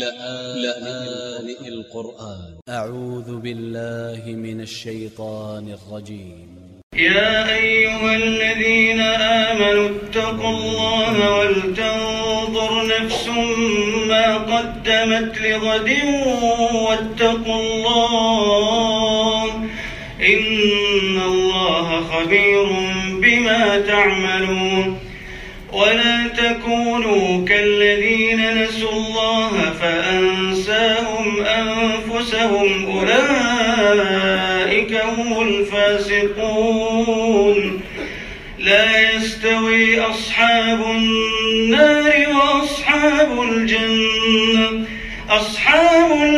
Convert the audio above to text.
لآن القرآن. أ ع و ذ ب ا ل ل ه من ا ل ش ي ط ا ن ا ل ج ي م يا أيها الذين آمنوا اتقوا الله ولتنظر نفس ما قدمت لغد واتقوا الله. إن الله خبير بما تعملون. ولا تكونوا كالذين نسوا الله فأنساهم أنفسهم أولئك هم الفاسقون. لا يستوي أصحاب النار وأصحاب الجنة. أصحاب الجنة